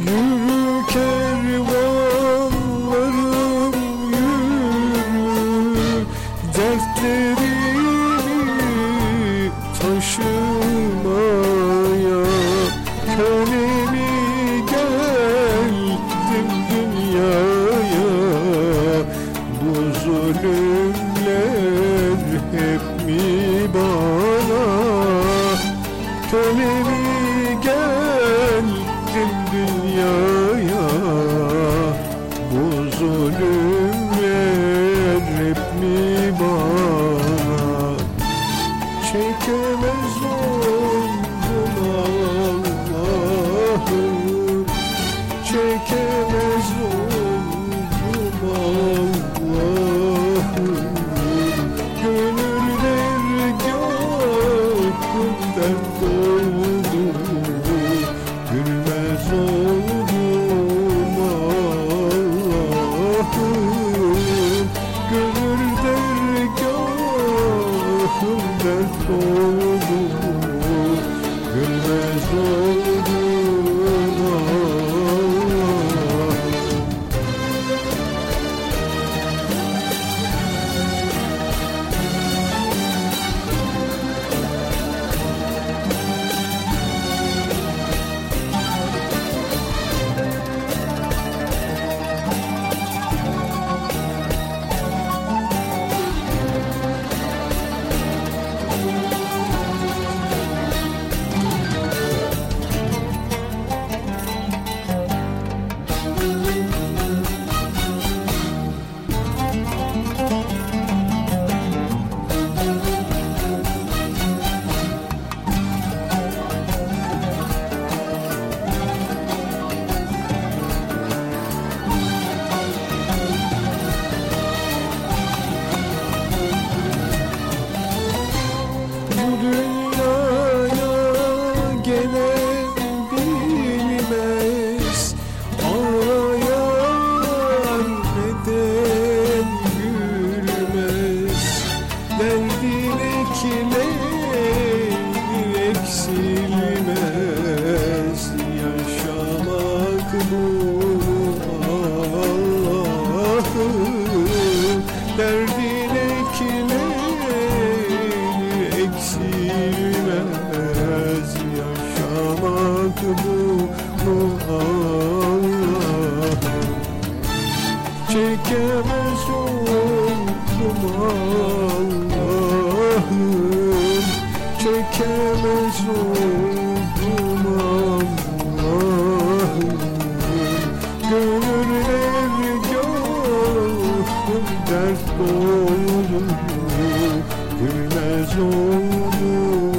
Yürü kervanlarım yürü Dertlerimi taşımaya Kölemi geldim dünyaya. Bu hep mi bana? Kölemi dünyaya Bu zulümler hep mi bana? Çekemez oldum Allah'ım. Çekemez oldum Allah'ım. Gönül dergâhım dert Gülmez eksilmez Yaşamak bu Allah'ım Derdin ekileri eksilmez Yaşamak bu Allah'ım Çekemez oldum Allah'ım oldum Allah'ım Gönül ergâhım dert dolu Gülmez oldum